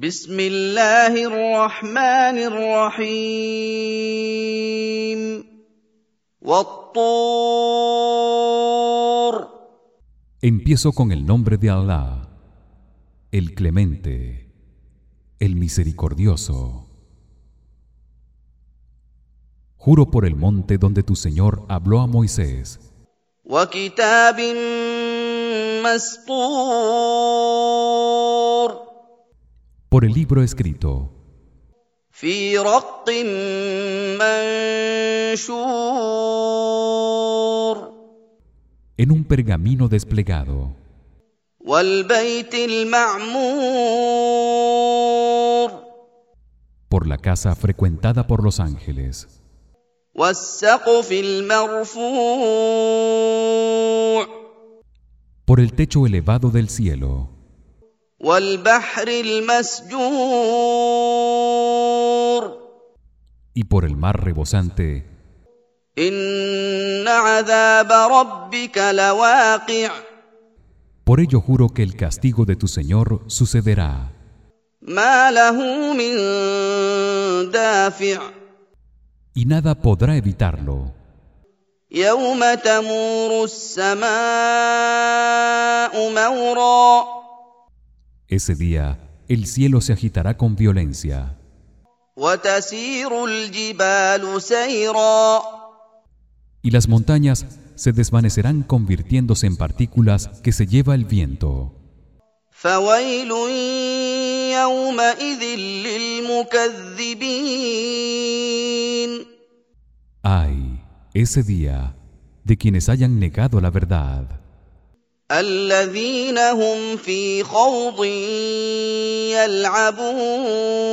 بسم الله الرحمن الرحيم والطور Empiezo con el nombre de Allah, el Clemente, el Misericordioso. Juro por el monte donde tu Señor habló a Moisés, وكتاب مسطور por el libro escrito. En un pergamino desplegado. Por la casa frecuentada por los ángeles. Por el techo elevado del cielo. y por el mar rebosante, ان عذاب ربك لواقع por ello juro que el castigo de tu Señor sucederá. ما له من دافع y nada podrá evitarlo. يوم تمور السماء مورا Ese día el cielo se agitará con violencia. Y las montañas se desvanecerán convirtiéndose en partículas que se lleva el viento. Ay, ese día de quienes hayan negado la verdad. الذين هم في خوض يلعبون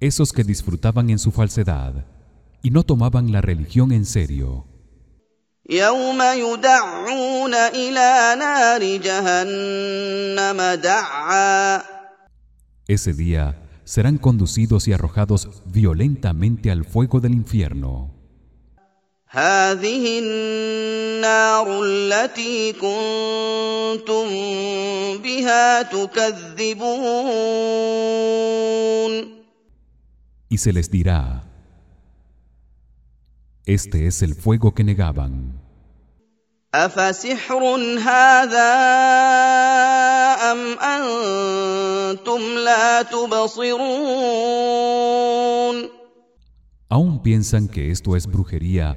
esos que disfrutaban en su falsedad y no tomaban la religión en serio. يوم يدعون الى نار جهنم دعا Ese día serán conducidos y arrojados violentamente al fuego del infierno. هذه النار التي كنتم بها تكذبون y se les dirá Este es el fuego que negaban افسحر هذا ام انتم لا تبصرون ¿Aún piensan que esto es brujería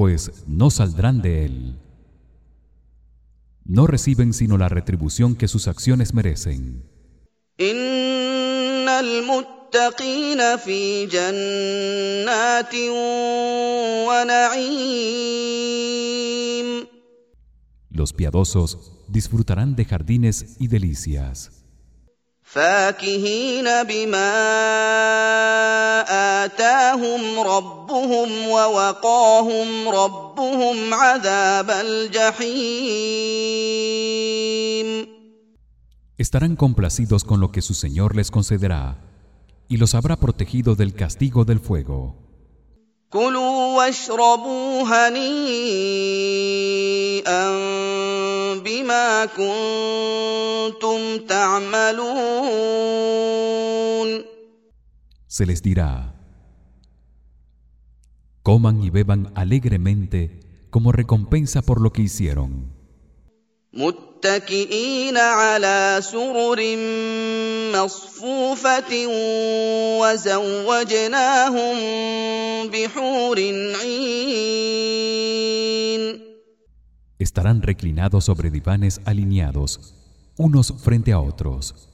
pues no saldrán de él. No reciben sino la retribución que sus acciones merecen. Los piadosos disfrutarán de jardines y delicias. فاكهين بما اتاهم ربهم ووقاهم ربهم عذاب الجحيم Estarán complacidos con lo que su Señor les concederá y los habrá protegido del castigo del fuego. كلوا واشربوا هنيئا بما كنتم تعملون Se les dirá: Coman y beban alegremente como recompensa por lo que hicieron, متكئين على سرر مصفوفة وزوجناهم بحور عين estarán reclinados sobre divanes alineados unos frente a otros.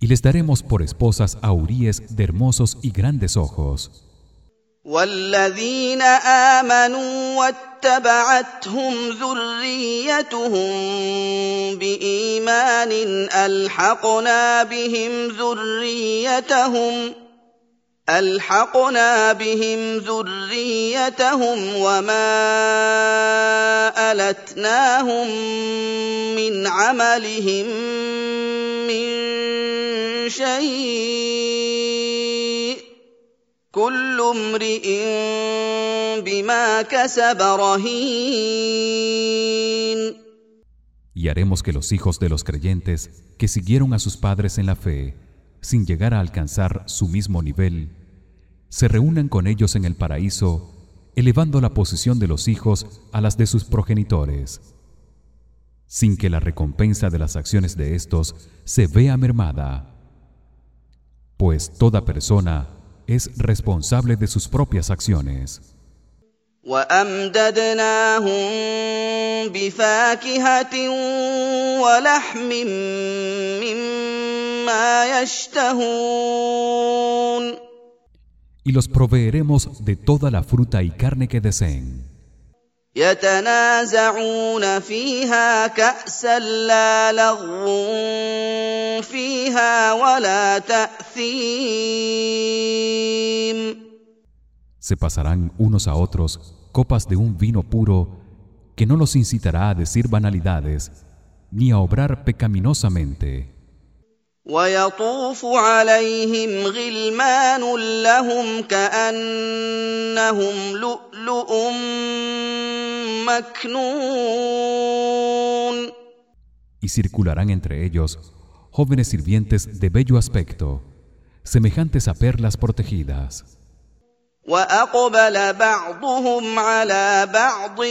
Y les daremos por esposas a huríes de hermosos y grandes ojos. والذين امنوا واتبعتهم ذريتهم بايمان الحقنا بهم ذريتهم الحقنا بهم ذريتهم وما التناهم من عملهم من شيء كل امرئ بما كسب رهين Y haremos que los hijos de los creyentes que siguieron a sus padres en la fe sin llegar a alcanzar su mismo nivel se reúnan con ellos en el paraíso elevando la posición de los hijos a las de sus progenitores sin que la recompensa de las acciones de estos se vea mermada pues toda persona es responsable de sus propias acciones وامددناهم بفاكهه ولحم مما يشتهون y los proveeremos de toda la fruta y carne que deseen يتنازعون فيها كأسا لا لغو فيها ولا تأثيم se pasarán unos a otros copas de un vino puro que no los incitará a decir banalidades ni a obrar pecaminosamente ويطوف عليهم غلمان لهم كأنهم لؤلؤ مكنون y circularán entre ellos jóvenes sirvientes de bello aspecto semejantes a perlas protegidas واقبل بعضهم على بعض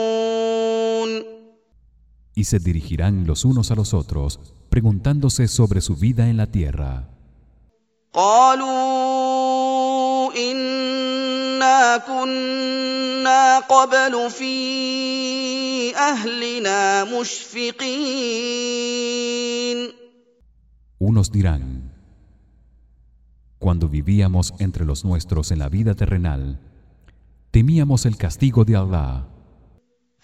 يتساءلون y se dirigirán los unos a los otros preguntándose sobre su vida en la tierra. Unos dirán, cuando vivíamos entre los nuestros en la vida terrenal, temíamos el castigo de Allah.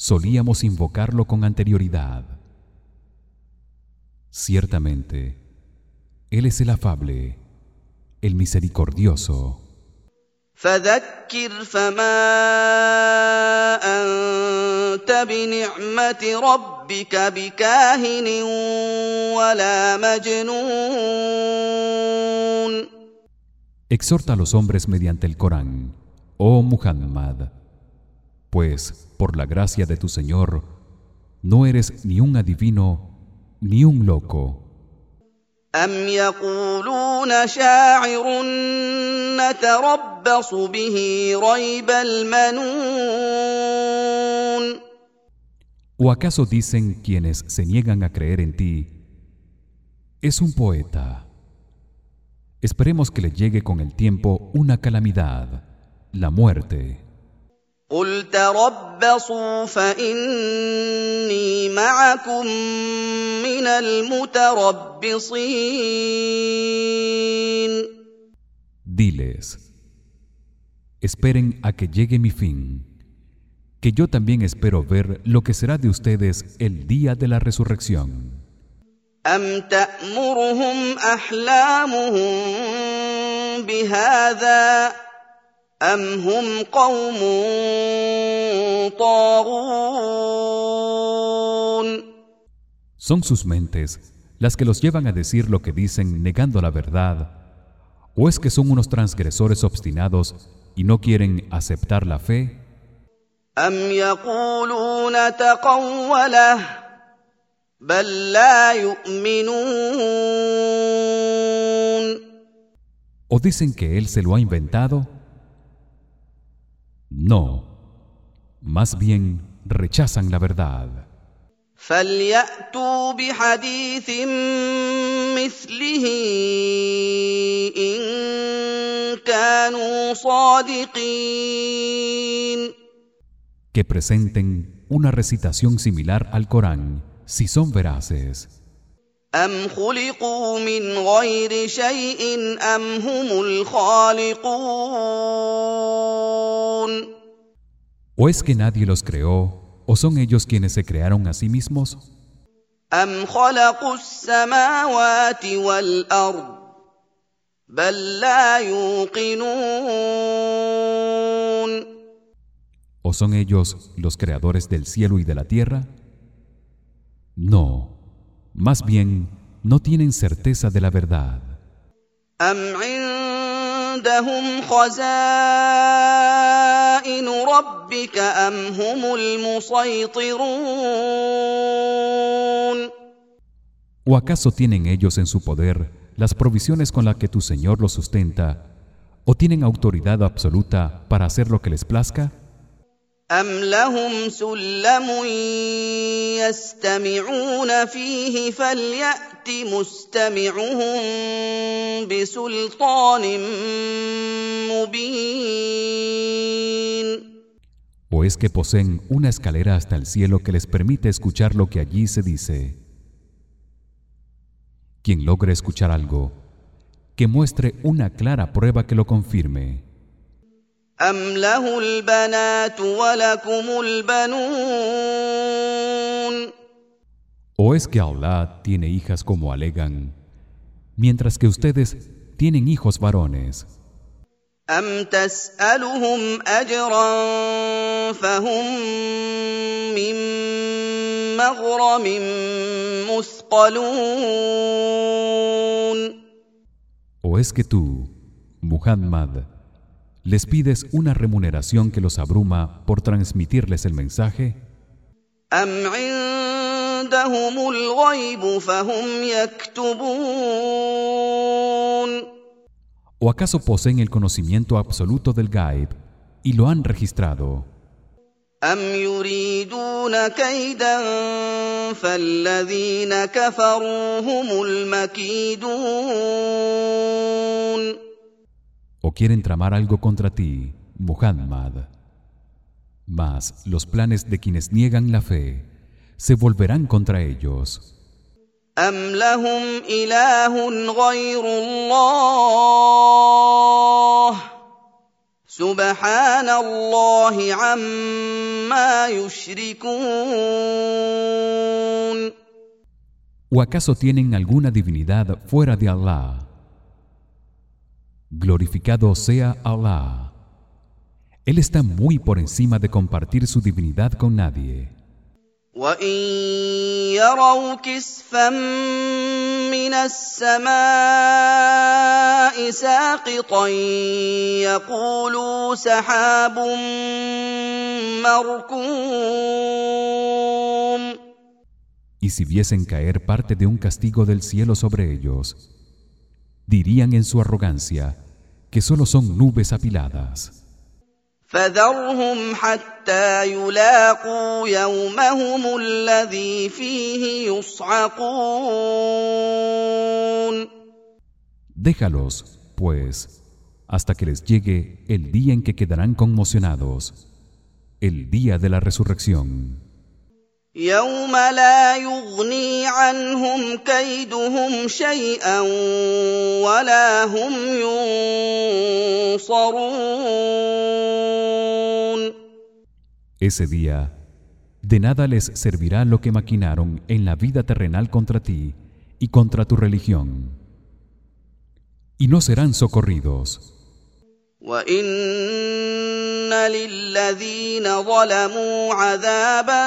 solíamos invocarlo con anterioridad ciertamente él es el afable el misericordioso فذكر فما انت بنعمه ربك بكاهن ولا مجنون exhorta a los hombres mediante el Corán oh Muhammad pues por la gracia de tu Señor no eres ni un adivino ni un loco أم يقولون شاعر نتربص به ريب المنون ¿O acaso dicen quienes se niegan a creer en ti es un poeta Esperemos que le llegue con el tiempo una calamidad la muerte قل تربصوا فإني معكم من المتربصين Diles Esperen a que llegue mi fin que yo también espero ver lo que será de ustedes el día de la resurrección أم تأمرهم أحلامهم بهذا أم هم قوم طاغون Son sus mentes las que los llevan a decir lo que dicen negando la verdad o es que son unos transgresores obstinados y no quieren aceptar la fe أم يقولون تقوله بل لا يؤمنون o dicen que él se lo ha inventado no más bien rechazan la verdad فلياتوا بحديث مثله ان كانوا صادقين que presenten una recitación similar al Corán si son veraces أم خلقوا من غير شيء أم هم الخالقون ¿O es que nadie los creó o son ellos quienes se crearon a sí mismos? ¿O son ellos los creadores del cielo y de la tierra? No, más bien no tienen certeza de la verdad. أم عندهم خزائن ربك أم هم المسيطرون ¿O acaso tienen ellos en su poder las provisiones con las que tu Señor los sustenta o tienen autoridad absoluta para hacer lo que les plazca? أم لهم سلم يستمعون فيه فليأت مستمعهم بسلطان مبين ¿O es que poseen una escalera hasta el cielo que les permite escuchar lo que allí se dice? Quien logre escuchar algo, que muestre una clara prueba que lo confirme. أم له البنات ولكم البنون ¿O es que Allah tiene hijas como alegan, mientras que ustedes tienen hijos varones? أم تسألهم أجرا فهم من مغرم مثقلون ¿O es que tú, Muhammad, les pides una remuneración que los abruma por transmitirles el mensaje? ¿O acaso poseen el conocimiento absoluto del gaib y lo han registrado? ¿O quieren tramar algo contra ti, Muhammad? Mas los planes de quienes niegan la fe se volverán contra ellos. أم لهم إله غير الله سبحان الله عما يشركون ¿O acaso tienen alguna divinidad fuera de Allah? Glorificado sea Allah. Él está muy por encima de compartir su divinidad con nadie. وإن يروا كسفا من السماء ساقطا يقولوا سحاب مركوم Y si viesen caer parte de un castigo del cielo sobre ellos, dirían en su arrogancia que solo son nubes apiladas. فذرهم حتى يلاقوا يومهم الذي فيه يصعقون Déjalos, pues, hasta que les llegue el día en que quedarán conmocionados, el día de la resurrección. يوم لا يغني عنهم كيدهم شيئا ولا هم ينصرون Ese día de nada les servirá lo que maquinaron en la vida terrenal contra ti y contra tu religión. Y no serán socorridos. وان للذين ظلموا عذابا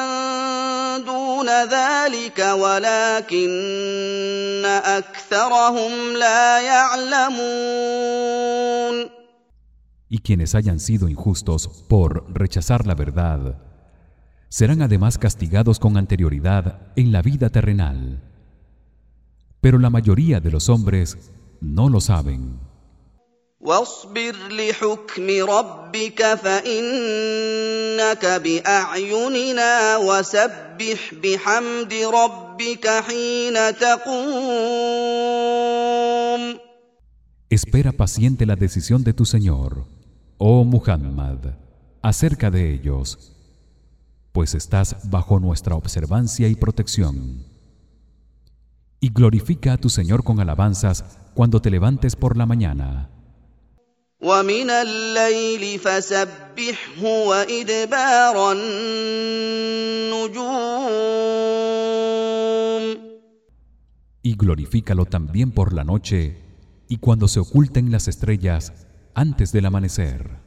دون ذلك ولكن اكثرهم لا يعلمون Y quienes hayan sido injustos por rechazar la verdad serán además castigados con anterioridad en la vida terrenal. Pero la mayoría de los hombres no lo saben. واصبر لحكم ربك فانك باعيننا وسبح بحمد ربك حين تقوم Espera paciente la decisión de tu Señor, oh Muhammad, acerca de ellos, pues estás bajo nuestra observancia y protección. Y glorifica a tu Señor con alabanzas cuando te levantes por la mañana. ومن الليل فسبحه وإدبار النجوم Y glorifícalo también por la noche y cuando se oculten las estrellas antes del amanecer.